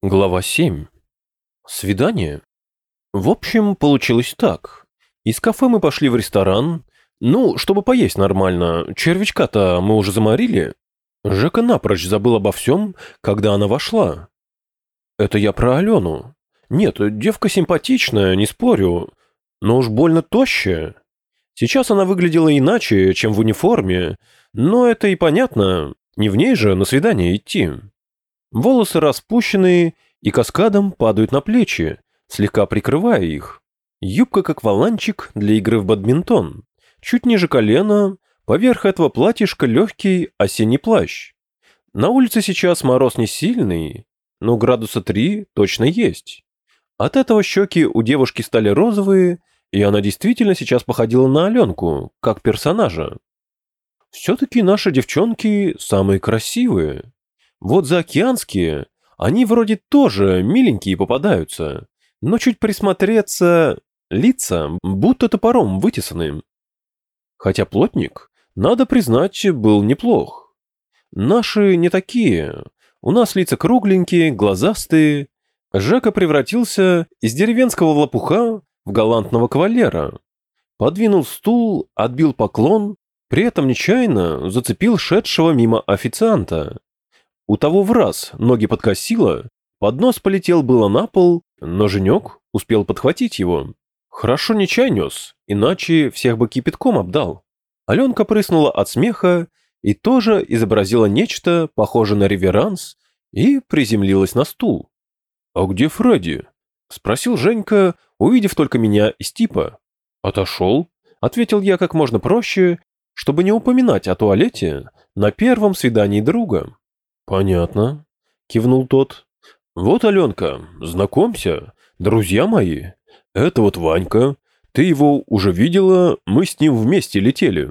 Глава 7. Свидание. В общем, получилось так. Из кафе мы пошли в ресторан. Ну, чтобы поесть нормально. Червячка-то мы уже заморили. Жека напрочь забыл обо всем, когда она вошла. Это я про Алену. Нет, девка симпатичная, не спорю. Но уж больно тощая. Сейчас она выглядела иначе, чем в униформе. Но это и понятно. Не в ней же на свидание идти. Волосы распущенные и каскадом падают на плечи, слегка прикрывая их. Юбка как валанчик для игры в бадминтон. Чуть ниже колена, поверх этого платьишка легкий осенний плащ. На улице сейчас мороз не сильный, но градуса три точно есть. От этого щеки у девушки стали розовые, и она действительно сейчас походила на Аленку, как персонажа. Все-таки наши девчонки самые красивые. Вот заокеанские, они вроде тоже миленькие попадаются, но чуть присмотреться, лица будто топором вытесаны. Хотя плотник, надо признать, был неплох. Наши не такие. У нас лица кругленькие, глазастые. Жека превратился из деревенского лопуха в галантного кавалера. Подвинул стул, отбил поклон, при этом нечаянно зацепил шедшего мимо официанта. У того в раз ноги подкосило, поднос полетел было на пол, но Женек успел подхватить его. Хорошо не чай нес, иначе всех бы кипятком обдал. Аленка прыснула от смеха и тоже изобразила нечто, похожее на реверанс, и приземлилась на стул. «А где Фредди?» — спросил Женька, увидев только меня из типа. «Отошел», — ответил я как можно проще, чтобы не упоминать о туалете на первом свидании друга. «Понятно», — кивнул тот. «Вот, Аленка, знакомься, друзья мои. Это вот Ванька. Ты его уже видела, мы с ним вместе летели.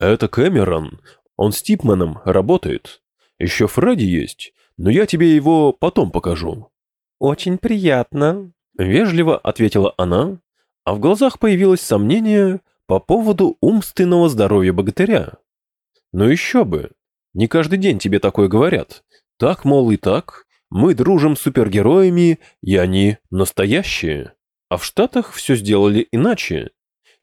Это Кэмерон, он с Типманом работает. Еще Фредди есть, но я тебе его потом покажу». «Очень приятно», — вежливо ответила она, а в глазах появилось сомнение по поводу умственного здоровья богатыря. «Ну еще бы, не каждый день тебе такое говорят. Так, мол, и так. Мы дружим с супергероями, и они настоящие. А в Штатах все сделали иначе.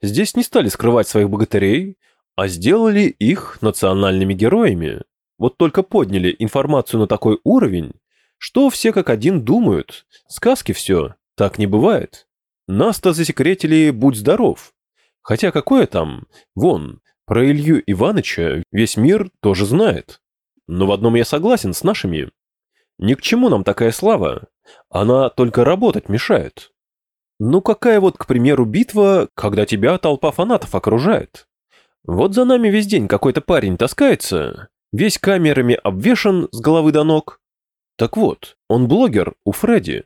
Здесь не стали скрывать своих богатырей, а сделали их национальными героями. Вот только подняли информацию на такой уровень, что все как один думают. Сказки все, так не бывает. Нас-то засекретили «Будь здоров». Хотя какое там? Вон, про Илью Иваныча весь мир тоже знает. Но в одном я согласен с нашими. Ни к чему нам такая слава. Она только работать мешает. Ну какая вот, к примеру, битва, когда тебя толпа фанатов окружает? Вот за нами весь день какой-то парень таскается, весь камерами обвешан с головы до ног. Так вот, он блогер у Фредди.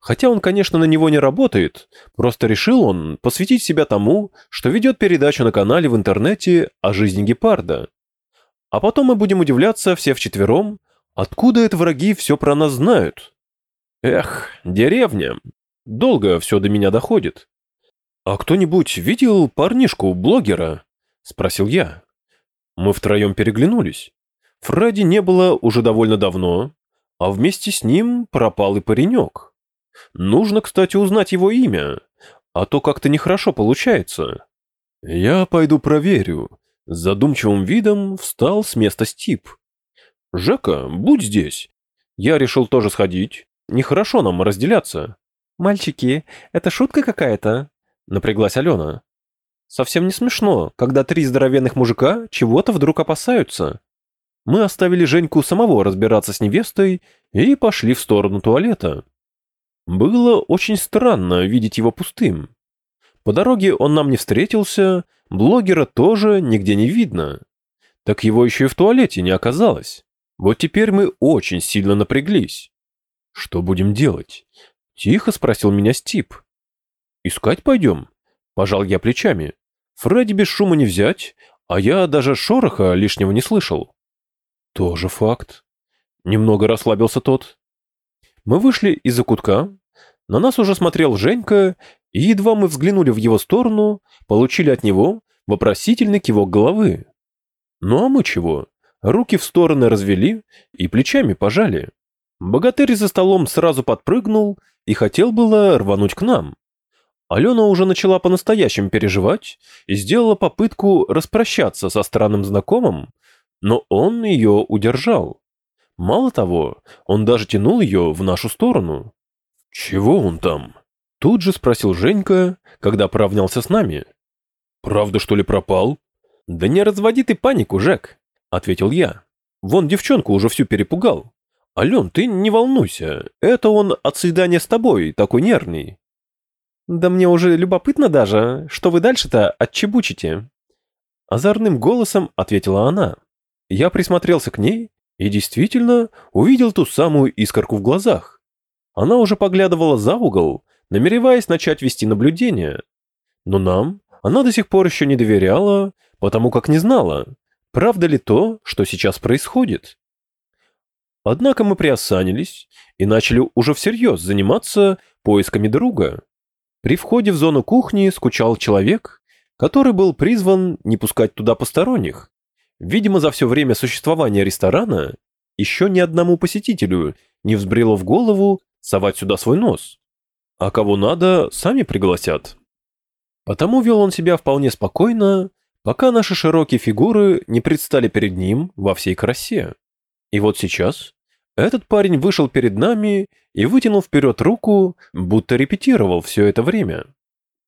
Хотя он, конечно, на него не работает, просто решил он посвятить себя тому, что ведет передачу на канале в интернете о жизни гепарда. А потом мы будем удивляться все вчетвером, откуда это враги все про нас знают. Эх, деревня. Долго все до меня доходит. А кто-нибудь видел парнишку-блогера? Спросил я. Мы втроем переглянулись. Фредди не было уже довольно давно, а вместе с ним пропал и паренек. Нужно, кстати, узнать его имя, а то как-то нехорошо получается. Я пойду проверю. С задумчивым видом встал с места Стип. Жека, будь здесь. Я решил тоже сходить. Нехорошо нам разделяться. Мальчики, это шутка какая-то? Напряглась Алена. Совсем не смешно, когда три здоровенных мужика чего-то вдруг опасаются. Мы оставили Женьку самого разбираться с невестой и пошли в сторону туалета. Было очень странно видеть его пустым. По дороге он нам не встретился, блогера тоже нигде не видно. Так его еще и в туалете не оказалось. Вот теперь мы очень сильно напряглись. Что будем делать? Тихо спросил меня Стип. Искать пойдем? Пожал я плечами. Фредди без шума не взять, а я даже шороха лишнего не слышал. Тоже факт. Немного расслабился тот. Мы вышли из-за кутка, на нас уже смотрел Женька, и едва мы взглянули в его сторону, получили от него вопросительный кивок головы. Ну а мы чего? Руки в стороны развели и плечами пожали. Богатырь за столом сразу подпрыгнул и хотел было рвануть к нам. Алена уже начала по-настоящему переживать и сделала попытку распрощаться со странным знакомым, но он ее удержал. Мало того, он даже тянул ее в нашу сторону. «Чего он там?» Тут же спросил Женька, когда поравнялся с нами. «Правда, что ли, пропал?» «Да не разводи ты панику, Жек», — ответил я. «Вон девчонку уже всю перепугал. Ален, ты не волнуйся, это он от свидания с тобой, такой нервный». «Да мне уже любопытно даже, что вы дальше-то отчебучите». Озорным голосом ответила она. Я присмотрелся к ней и действительно увидел ту самую искорку в глазах. Она уже поглядывала за угол, намереваясь начать вести наблюдение. Но нам она до сих пор еще не доверяла, потому как не знала, правда ли то, что сейчас происходит. Однако мы приосанились и начали уже всерьез заниматься поисками друга. При входе в зону кухни скучал человек, который был призван не пускать туда посторонних. Видимо, за все время существования ресторана еще ни одному посетителю не взбрело в голову совать сюда свой нос. А кого надо, сами пригласят. Потому вел он себя вполне спокойно, пока наши широкие фигуры не предстали перед ним во всей красе. И вот сейчас этот парень вышел перед нами и вытянул вперед руку, будто репетировал все это время.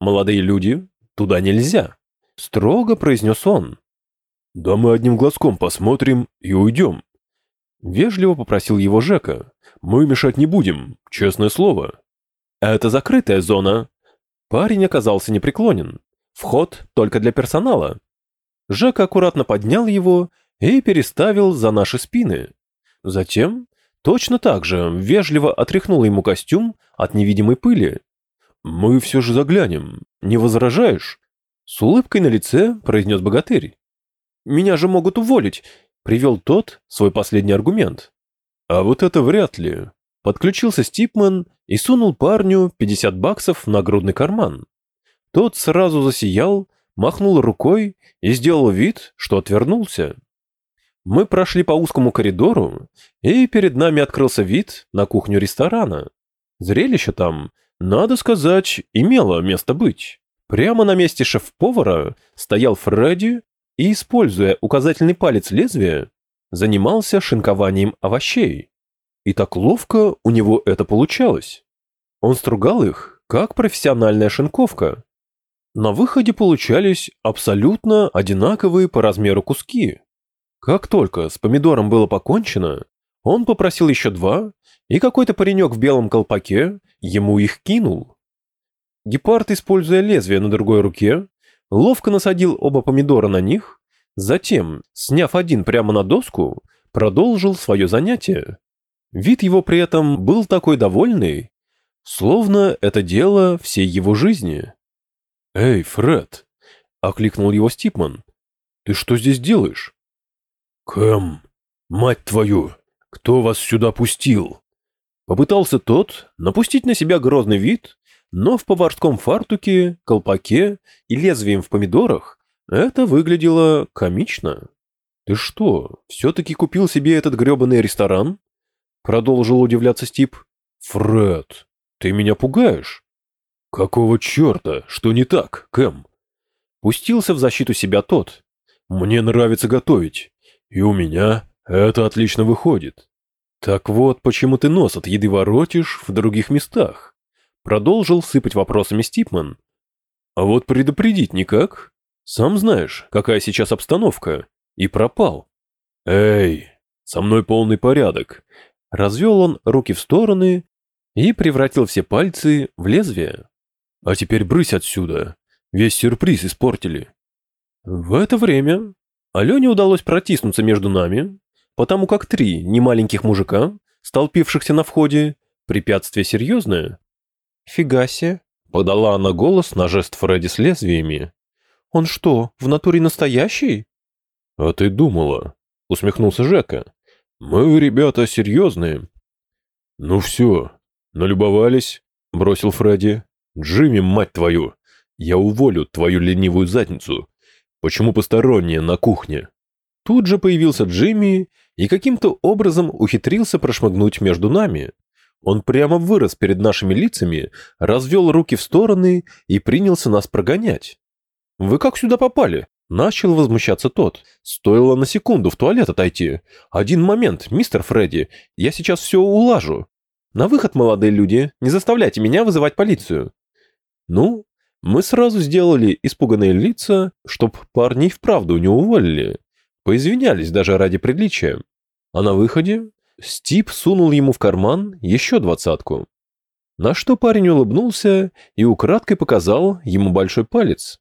«Молодые люди, туда нельзя», — строго произнес он. «Да мы одним глазком посмотрим и уйдем». Вежливо попросил его Жека. «Мы мешать не будем, честное слово». «Это закрытая зона». Парень оказался непреклонен. «Вход только для персонала». Жека аккуратно поднял его и переставил за наши спины. Затем точно так же вежливо отряхнул ему костюм от невидимой пыли. «Мы все же заглянем, не возражаешь?» С улыбкой на лице произнес богатырь. Меня же могут уволить, привел тот свой последний аргумент. А вот это вряд ли. Подключился Стипман и сунул парню 50 баксов в нагрудный карман. Тот сразу засиял, махнул рукой и сделал вид, что отвернулся. Мы прошли по узкому коридору, и перед нами открылся вид на кухню ресторана. Зрелище там, надо сказать, имело место быть. Прямо на месте шеф-повара стоял Фредди и, используя указательный палец лезвия, занимался шинкованием овощей. И так ловко у него это получалось. Он стругал их, как профессиональная шинковка. На выходе получались абсолютно одинаковые по размеру куски. Как только с помидором было покончено, он попросил еще два, и какой-то паренек в белом колпаке ему их кинул. Гепард, используя лезвие на другой руке, ловко насадил оба помидора на них, затем, сняв один прямо на доску, продолжил свое занятие. Вид его при этом был такой довольный, словно это дело всей его жизни. «Эй, Фред!» — окликнул его Стипман. «Ты что здесь делаешь?» «Кэм, мать твою, кто вас сюда пустил?» Попытался тот напустить на себя грозный вид, но в поварском фартуке, колпаке и лезвием в помидорах это выглядело комично. «Ты что, все-таки купил себе этот гребаный ресторан?» Продолжил удивляться Стип. «Фред, ты меня пугаешь?» «Какого черта? Что не так, Кэм?» Пустился в защиту себя тот. «Мне нравится готовить, и у меня это отлично выходит». «Так вот, почему ты нос от еды воротишь в других местах?» Продолжил сыпать вопросами Стипман. А вот предупредить никак. Сам знаешь, какая сейчас обстановка. И пропал. Эй, со мной полный порядок. Развел он руки в стороны и превратил все пальцы в лезвие. А теперь брысь отсюда. Весь сюрприз испортили. В это время Алене удалось протиснуться между нами, потому как три немаленьких мужика, столпившихся на входе, препятствие серьезное, «Фига себе!» — подала она голос на жест Фредди с лезвиями. «Он что, в натуре настоящий?» «А ты думала?» — усмехнулся Жека. «Мы, ребята, серьезные». «Ну все, налюбовались?» — бросил Фредди. «Джимми, мать твою! Я уволю твою ленивую задницу. Почему посторонние на кухне?» Тут же появился Джимми и каким-то образом ухитрился прошмыгнуть между нами. Он прямо вырос перед нашими лицами, развел руки в стороны и принялся нас прогонять. «Вы как сюда попали?» Начал возмущаться тот. Стоило на секунду в туалет отойти. Один момент, мистер Фредди, я сейчас все улажу. На выход, молодые люди, не заставляйте меня вызывать полицию. Ну, мы сразу сделали испуганные лица, чтоб парней вправду не уволили. Поизвинялись даже ради приличия. А на выходе Стип сунул ему в карман еще двадцатку. На что парень улыбнулся и украдкой показал ему большой палец.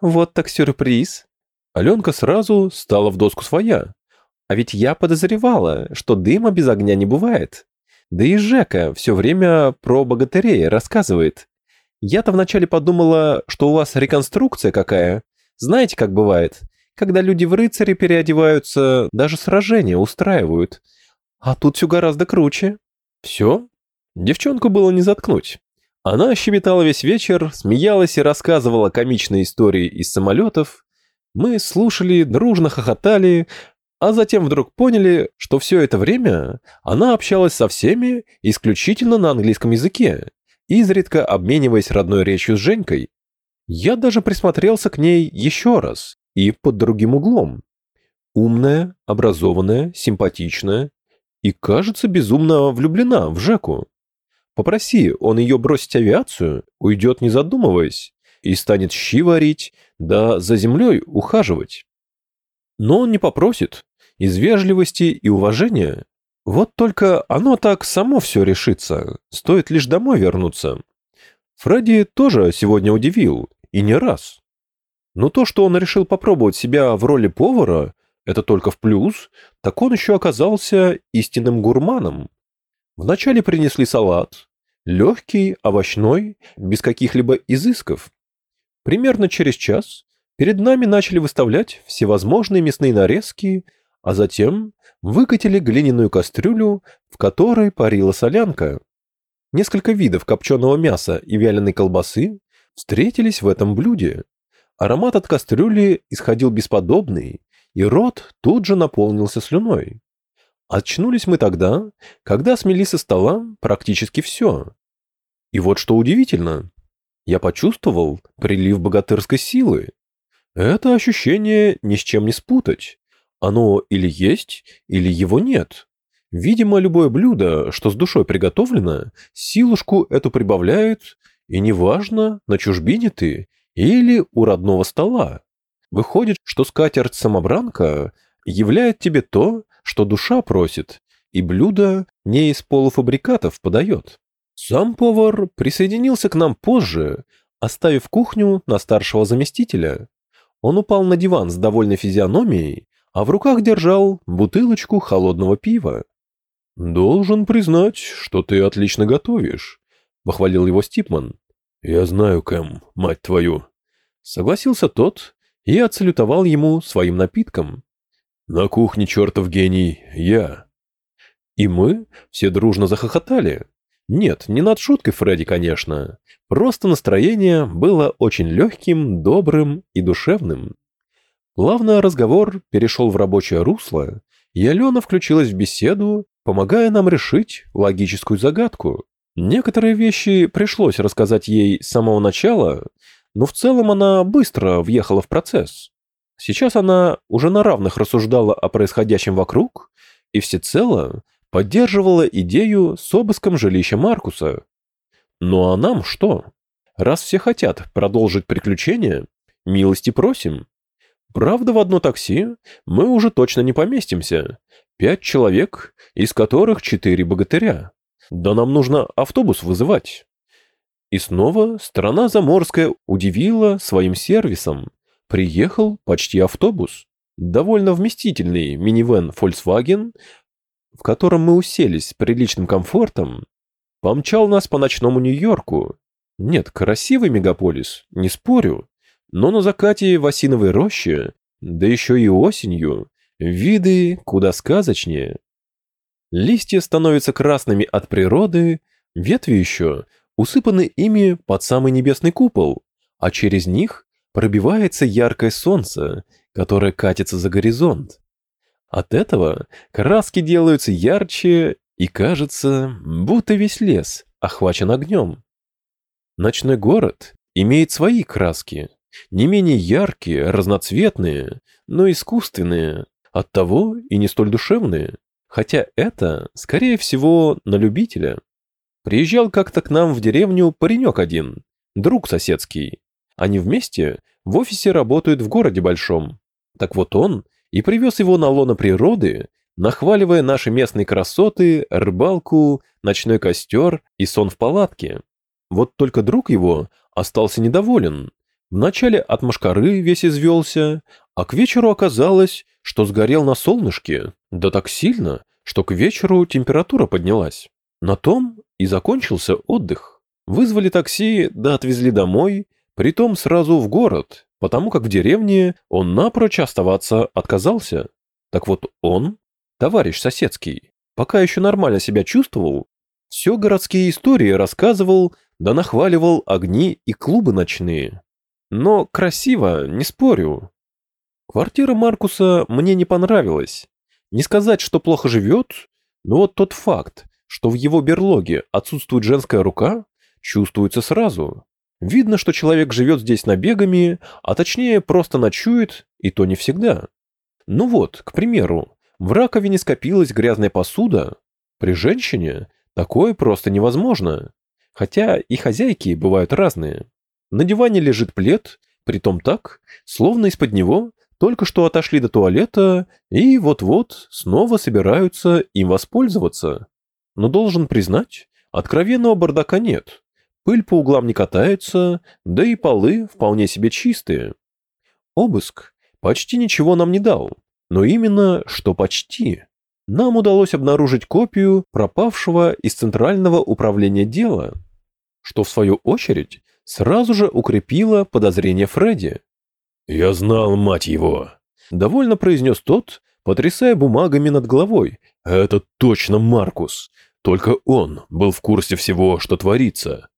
Вот так сюрприз. Аленка сразу стала в доску своя. А ведь я подозревала, что дыма без огня не бывает. Да и Жека все время про богатырей рассказывает. Я-то вначале подумала, что у вас реконструкция какая. Знаете, как бывает? Когда люди в рыцари переодеваются, даже сражения устраивают. А тут все гораздо круче. Все? Девчонку было не заткнуть. Она щебетала весь вечер, смеялась и рассказывала комичные истории из самолетов. Мы слушали, дружно хохотали, а затем вдруг поняли, что все это время она общалась со всеми исключительно на английском языке, изредка обмениваясь родной речью с Женькой. Я даже присмотрелся к ней еще раз и под другим углом. Умная, образованная, симпатичная и, кажется, безумно влюблена в Жеку. Попроси он ее бросить авиацию, уйдет не задумываясь, и станет щи варить, да за землей ухаживать. Но он не попросит, из вежливости и уважения. Вот только оно так само все решится, стоит лишь домой вернуться. Фредди тоже сегодня удивил, и не раз. Но то, что он решил попробовать себя в роли повара, это только в плюс, так он еще оказался истинным гурманом. Вначале принесли салат. Легкий, овощной, без каких-либо изысков. Примерно через час перед нами начали выставлять всевозможные мясные нарезки, а затем выкатили глиняную кастрюлю, в которой парила солянка. Несколько видов копченого мяса и вяленой колбасы встретились в этом блюде. Аромат от кастрюли исходил бесподобный, и рот тут же наполнился слюной. Очнулись мы тогда, когда смели со стола практически все. И вот что удивительно. Я почувствовал прилив богатырской силы. Это ощущение ни с чем не спутать. Оно или есть, или его нет. Видимо, любое блюдо, что с душой приготовлено, силушку эту прибавляет, и неважно, на чужбине ты или у родного стола. Выходит, что скатерть-самобранка являет тебе то, что душа просит, и блюдо не из полуфабрикатов подает. Сам повар присоединился к нам позже, оставив кухню на старшего заместителя. Он упал на диван с довольной физиономией, а в руках держал бутылочку холодного пива. «Должен признать, что ты отлично готовишь», — похвалил его Стипман. «Я знаю, Кэм, мать твою». Согласился тот и отсалютовал ему своим напитком. На кухне чертов гений я. И мы все дружно захохотали. Нет, не над шуткой Фредди, конечно. Просто настроение было очень легким, добрым и душевным. Плавно разговор перешел в рабочее русло, и Алена включилась в беседу, помогая нам решить логическую загадку. Некоторые вещи пришлось рассказать ей с самого начала, но в целом она быстро въехала в процесс. Сейчас она уже на равных рассуждала о происходящем вокруг и всецело поддерживала идею с обыском жилища Маркуса. Ну а нам что? Раз все хотят продолжить приключения, милости просим. Правда, в одно такси мы уже точно не поместимся. Пять человек, из которых четыре богатыря. Да нам нужно автобус вызывать. И снова страна заморская удивила своим сервисом. Приехал почти автобус. Довольно вместительный минивэн Volkswagen, в котором мы уселись с приличным комфортом, помчал нас по ночному Нью-Йорку. Нет, красивый мегаполис, не спорю, но на закате в осиновой роще, да еще и осенью, виды куда сказочнее. Листья становятся красными от природы, ветви еще усыпаны ими под самый небесный купол, а через них пробивается яркое солнце, которое катится за горизонт. От этого краски делаются ярче и кажется, будто весь лес охвачен огнем. Ночной город имеет свои краски, не менее яркие, разноцветные, но искусственные, оттого и не столь душевные, хотя это, скорее всего, на любителя. Приезжал как-то к нам в деревню паренек один, друг соседский. Они вместе в офисе работают в городе большом. Так вот он и привез его на лоно природы, нахваливая наши местные красоты, рыбалку, ночной костер и сон в палатке. Вот только друг его остался недоволен. Вначале от машкары весь извелся, а к вечеру оказалось, что сгорел на солнышке, да так сильно, что к вечеру температура поднялась. На том и закончился отдых. Вызвали такси, да отвезли домой, притом сразу в город, потому как в деревне он напрочь оставаться отказался. Так вот он, товарищ соседский, пока еще нормально себя чувствовал, все городские истории рассказывал, да нахваливал огни и клубы ночные. Но красиво, не спорю. Квартира Маркуса мне не понравилась. Не сказать, что плохо живет, но вот тот факт, что в его берлоге отсутствует женская рука, чувствуется сразу. Видно, что человек живет здесь набегами, а точнее просто ночует, и то не всегда. Ну вот, к примеру, в раковине скопилась грязная посуда. При женщине такое просто невозможно. Хотя и хозяйки бывают разные. На диване лежит плед, притом так, словно из-под него только что отошли до туалета и вот-вот снова собираются им воспользоваться. Но должен признать, откровенного бардака нет. Пыль по углам не катается, да и полы вполне себе чистые. Обыск почти ничего нам не дал, но именно что почти. Нам удалось обнаружить копию пропавшего из Центрального управления дела, что в свою очередь сразу же укрепило подозрение Фредди. «Я знал, мать его!» — довольно произнес тот, потрясая бумагами над головой. «Это точно Маркус. Только он был в курсе всего, что творится».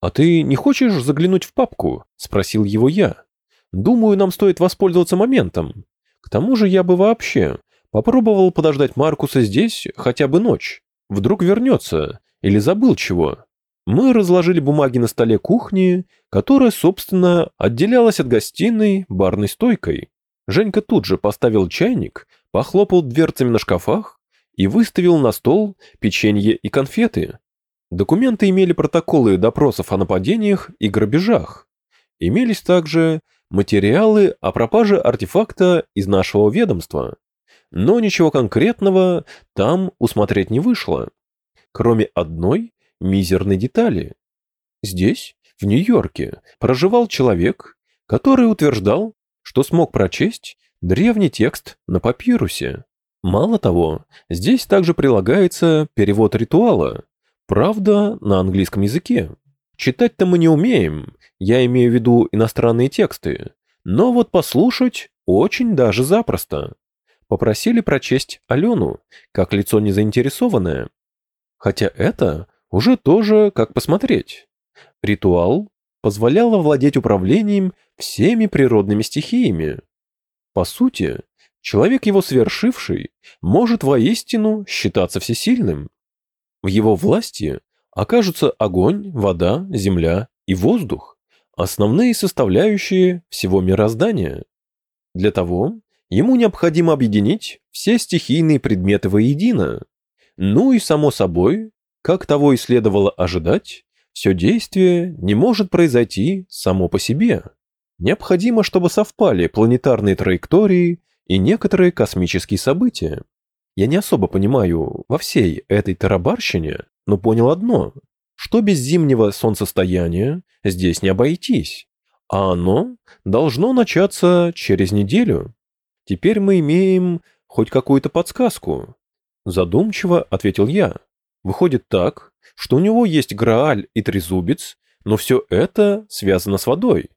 «А ты не хочешь заглянуть в папку?» — спросил его я. «Думаю, нам стоит воспользоваться моментом. К тому же я бы вообще попробовал подождать Маркуса здесь хотя бы ночь. Вдруг вернется или забыл чего». Мы разложили бумаги на столе кухни, которая, собственно, отделялась от гостиной барной стойкой. Женька тут же поставил чайник, похлопал дверцами на шкафах и выставил на стол печенье и конфеты. Документы имели протоколы допросов о нападениях и грабежах. Имелись также материалы о пропаже артефакта из нашего ведомства. Но ничего конкретного там усмотреть не вышло. Кроме одной мизерной детали. Здесь, в Нью-Йорке, проживал человек, который утверждал, что смог прочесть древний текст на папирусе. Мало того, здесь также прилагается перевод ритуала, правда, на английском языке. Читать-то мы не умеем, я имею в виду иностранные тексты, но вот послушать очень даже запросто. Попросили прочесть Алену, как лицо незаинтересованное. Хотя это уже тоже как посмотреть. Ритуал позволял овладеть управлением всеми природными стихиями. По сути, человек его свершивший может воистину считаться всесильным. В его власти окажутся огонь, вода, земля и воздух, основные составляющие всего мироздания. Для того ему необходимо объединить все стихийные предметы воедино. Ну и, само собой, как того и следовало ожидать, все действие не может произойти само по себе. Необходимо, чтобы совпали планетарные траектории и некоторые космические события. Я не особо понимаю во всей этой тарабарщине, но понял одно, что без зимнего солнцестояния здесь не обойтись, а оно должно начаться через неделю. Теперь мы имеем хоть какую-то подсказку. Задумчиво ответил я. Выходит так, что у него есть Грааль и Трезубец, но все это связано с водой.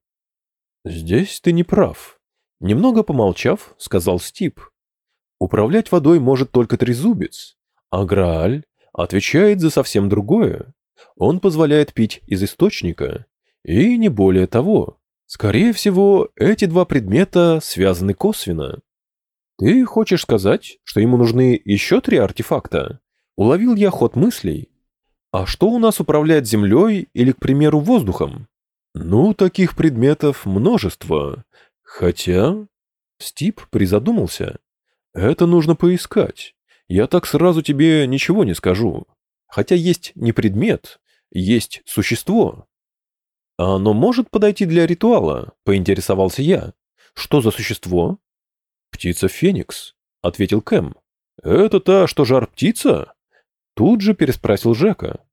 Здесь ты не прав. Немного помолчав, сказал Стип. Управлять водой может только Трезубец, а Грааль отвечает за совсем другое. Он позволяет пить из источника, и не более того. Скорее всего, эти два предмета связаны косвенно. Ты хочешь сказать, что ему нужны еще три артефакта? Уловил я ход мыслей. А что у нас управляет землей или, к примеру, воздухом? Ну, таких предметов множество. Хотя... Стип призадумался. Это нужно поискать. Я так сразу тебе ничего не скажу. Хотя есть не предмет, есть существо. Оно может подойти для ритуала, поинтересовался я. Что за существо? Птица Феникс, ответил Кэм. Это та, что жар-птица? Тут же переспросил Жека.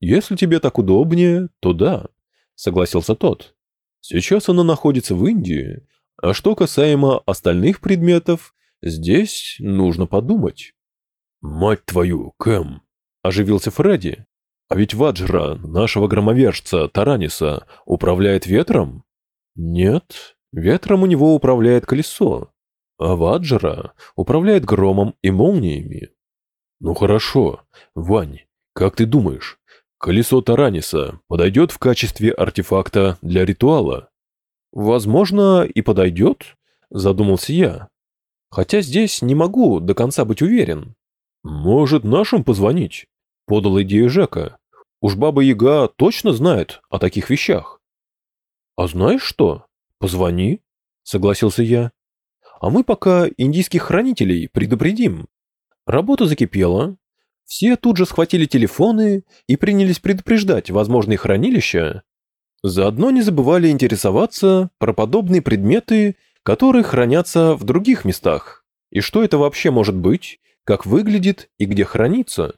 Если тебе так удобнее, то да, согласился тот. Сейчас она находится в Индии, а что касаемо остальных предметов, здесь нужно подумать. Мать твою, Кэм, оживился Фредди. А ведь Ваджра, нашего громовержца Тараниса, управляет ветром? Нет, ветром у него управляет колесо, а Ваджра управляет громом и молниями. Ну хорошо, Вань, как ты думаешь, колесо Тараниса подойдет в качестве артефакта для ритуала? Возможно, и подойдет, задумался я. Хотя здесь не могу до конца быть уверен. Может, нашим позвонить? Подал идею Жека. Уж баба Яга точно знает о таких вещах. А знаешь что? Позвони, согласился я. А мы пока индийских хранителей предупредим. Работа закипела. Все тут же схватили телефоны и принялись предупреждать возможные хранилища. Заодно не забывали интересоваться про подобные предметы, которые хранятся в других местах. И что это вообще может быть, как выглядит и где хранится.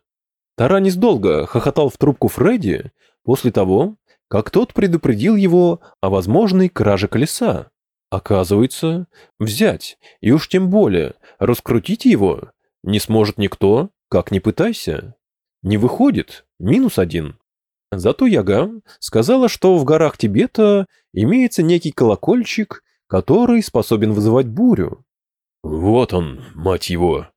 Таранис долго хохотал в трубку Фредди после того, как тот предупредил его о возможной краже колеса. Оказывается, взять, и уж тем более раскрутить его, не сможет никто, как ни пытайся. Не выходит, минус один. Зато Яга сказала, что в горах Тибета имеется некий колокольчик, который способен вызывать бурю. «Вот он, мать его!»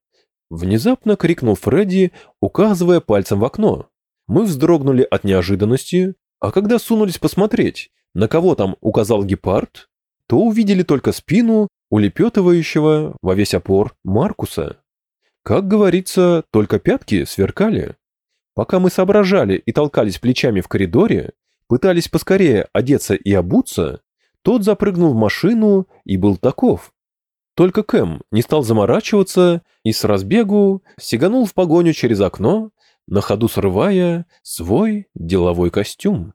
Внезапно крикнул Фредди, указывая пальцем в окно. Мы вздрогнули от неожиданности, а когда сунулись посмотреть, на кого там указал гепард, то увидели только спину улепетывающего во весь опор Маркуса. Как говорится, только пятки сверкали. Пока мы соображали и толкались плечами в коридоре, пытались поскорее одеться и обуться, тот запрыгнул в машину и был таков. Только Кэм не стал заморачиваться и с разбегу сиганул в погоню через окно, на ходу срывая свой деловой костюм.